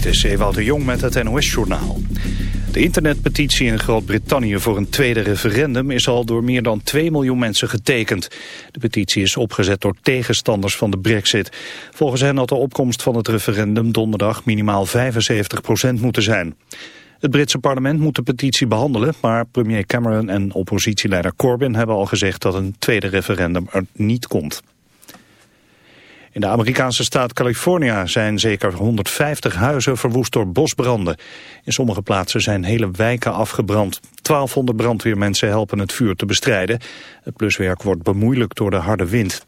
Dit is Ewout de Jong met het NOS-journaal. De internetpetitie in Groot-Brittannië voor een tweede referendum is al door meer dan 2 miljoen mensen getekend. De petitie is opgezet door tegenstanders van de brexit. Volgens hen had de opkomst van het referendum donderdag minimaal 75% moeten zijn. Het Britse parlement moet de petitie behandelen, maar premier Cameron en oppositieleider Corbyn hebben al gezegd dat een tweede referendum er niet komt. In de Amerikaanse staat California zijn zeker 150 huizen verwoest door bosbranden. In sommige plaatsen zijn hele wijken afgebrand. 1200 brandweermensen helpen het vuur te bestrijden. Het bluswerk wordt bemoeilijkt door de harde wind.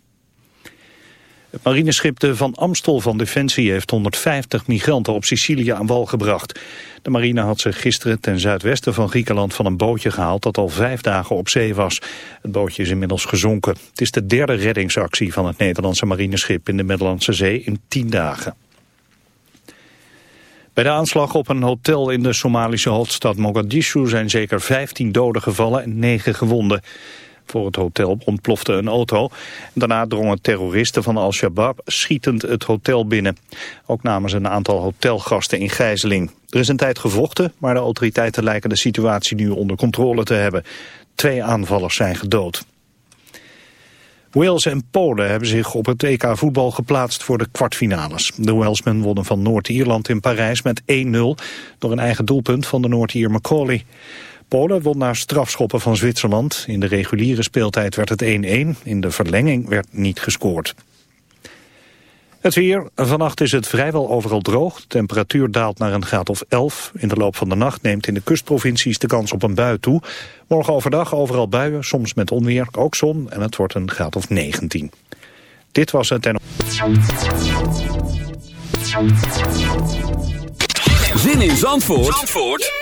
Het marineschip de Van Amstel van Defensie heeft 150 migranten op Sicilië aan wal gebracht. De marine had ze gisteren ten zuidwesten van Griekenland van een bootje gehaald dat al vijf dagen op zee was. Het bootje is inmiddels gezonken. Het is de derde reddingsactie van het Nederlandse marineschip in de Middellandse Zee in tien dagen. Bij de aanslag op een hotel in de Somalische hoofdstad Mogadishu zijn zeker 15 doden gevallen en 9 gewonden. Voor het hotel ontplofte een auto. Daarna drongen terroristen van Al-Shabaab schietend het hotel binnen. Ook namen ze een aantal hotelgasten in gijzeling. Er is een tijd gevochten, maar de autoriteiten lijken de situatie nu onder controle te hebben. Twee aanvallers zijn gedood. Wales en Polen hebben zich op het EK voetbal geplaatst voor de kwartfinales. De Walesmen wonnen van Noord-Ierland in Parijs met 1-0 door een eigen doelpunt van de Noord-Ier Macaulay. Polen won naar strafschoppen van Zwitserland. In de reguliere speeltijd werd het 1-1. In de verlenging werd niet gescoord. Het weer. Vannacht is het vrijwel overal droog. De temperatuur daalt naar een graad of 11. In de loop van de nacht neemt in de kustprovincies de kans op een bui toe. Morgen overdag overal buien, soms met onweer, ook zon. En het wordt een graad of 19. Dit was het en... Zin in Zandvoort, Zandvoort?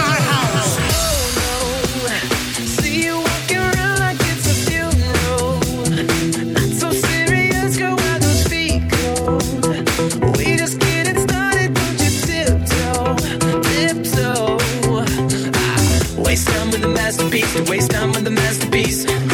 masterpiece. To waste time with the masterpiece.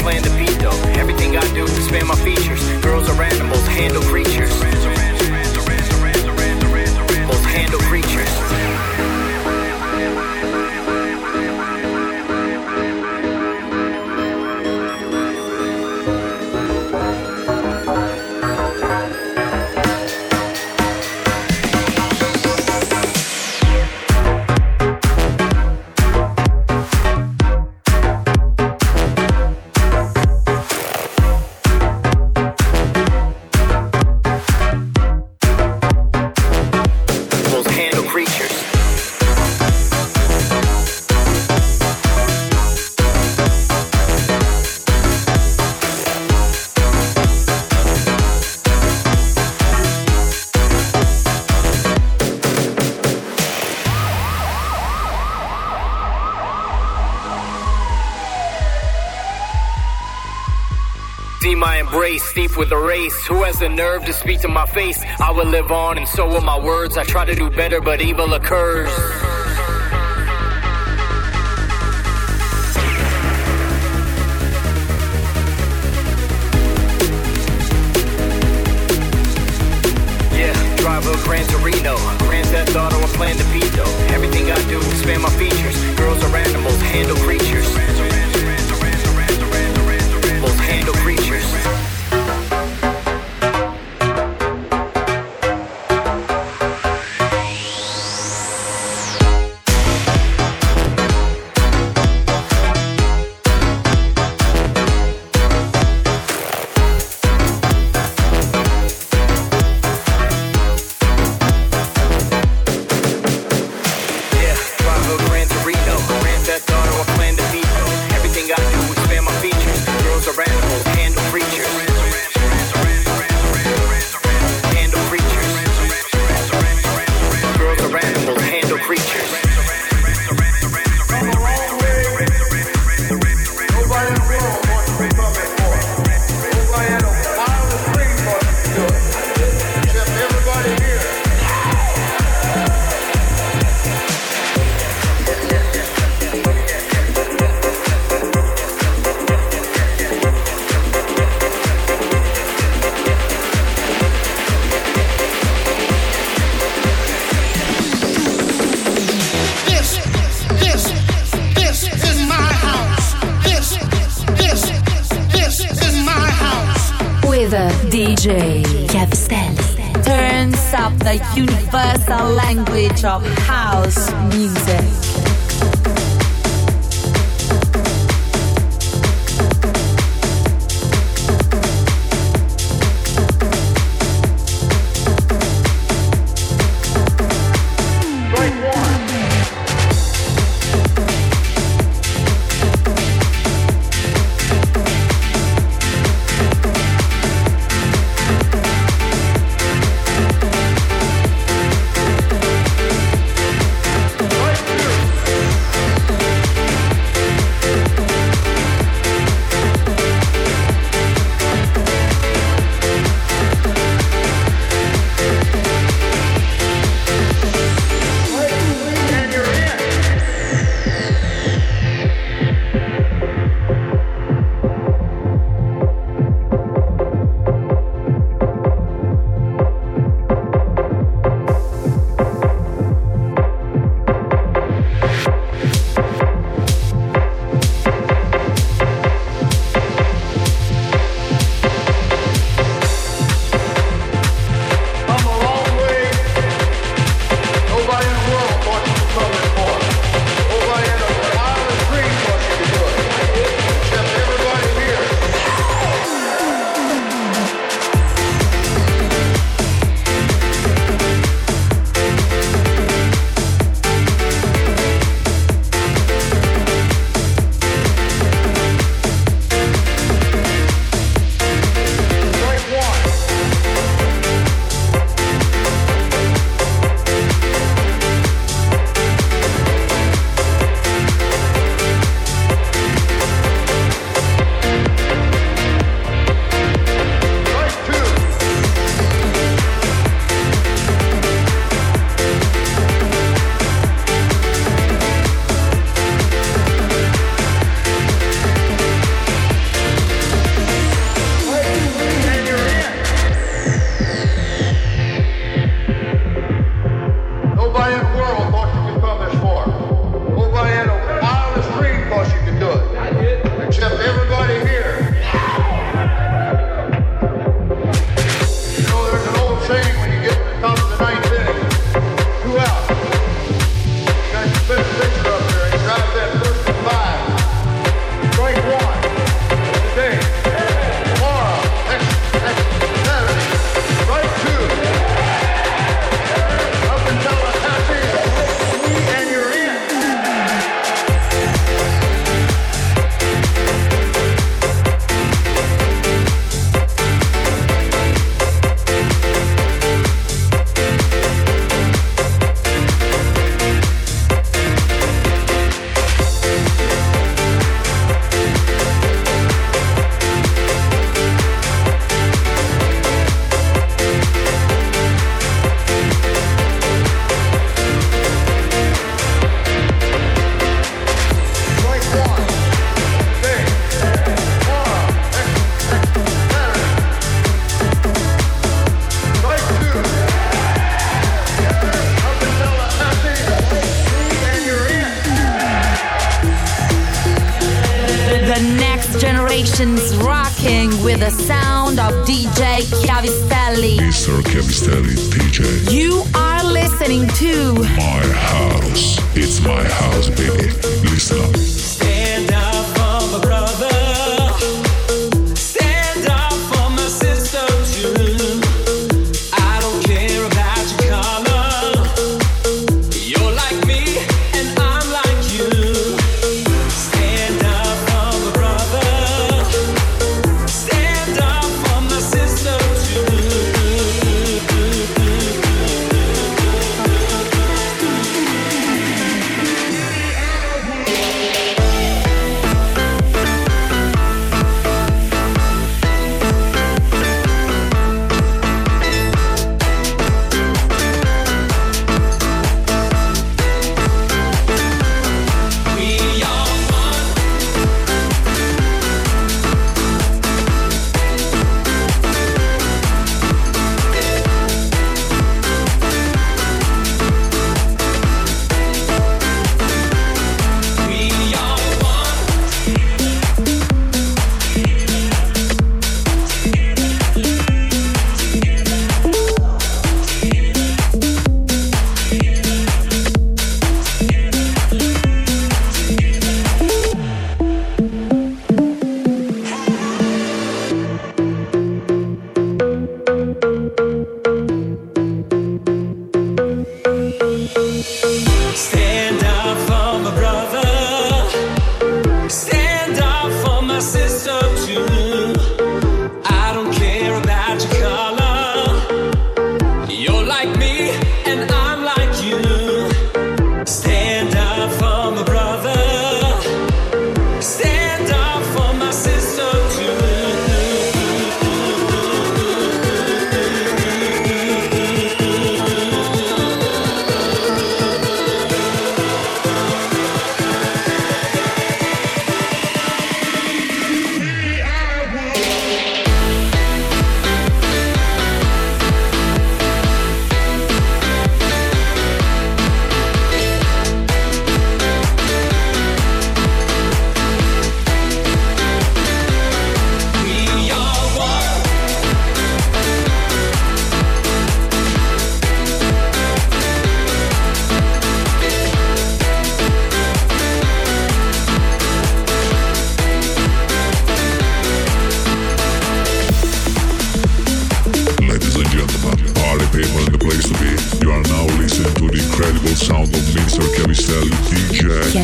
plan to with a race. Who has the nerve to speak to my face? I will live on, and so will my words. I try to do better, but evil occurs.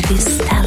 get this out.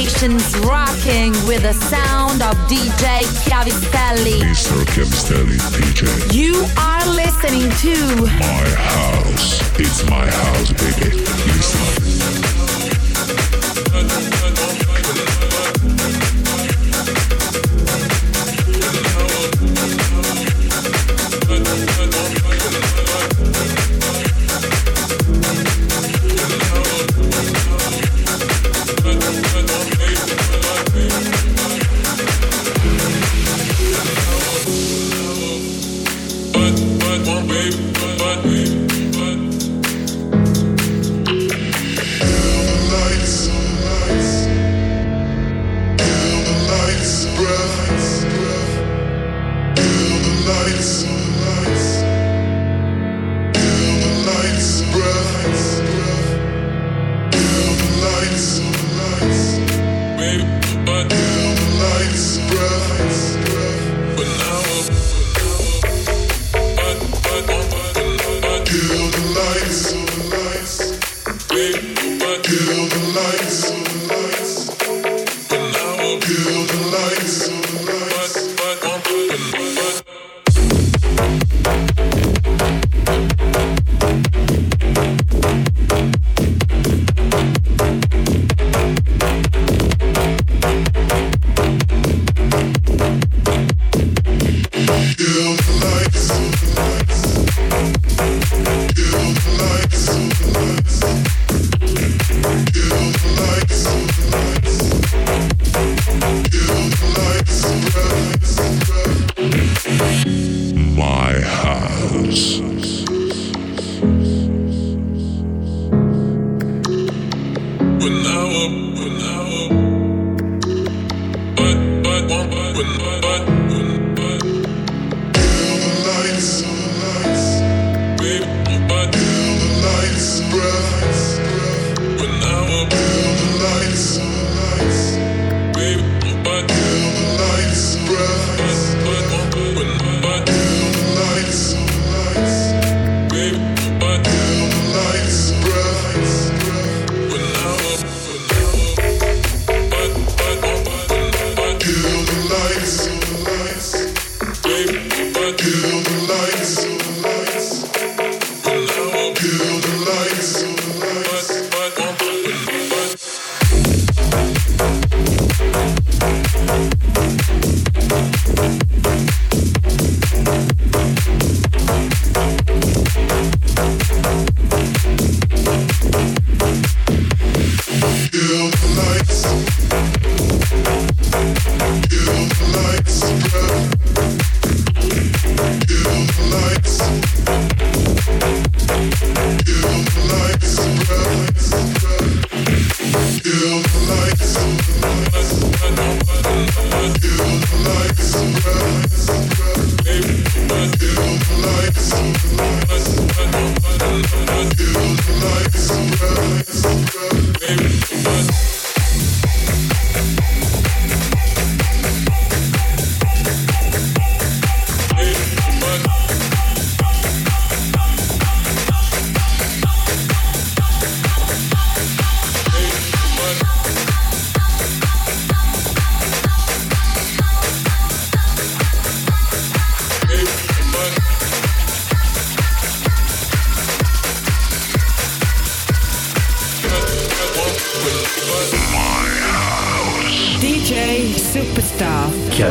Vibrations rocking with the sound of DJ Chiavistelli. Mr. Chiavistelli DJ. You are listening to My house. It's my house, baby. Listen.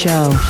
Show.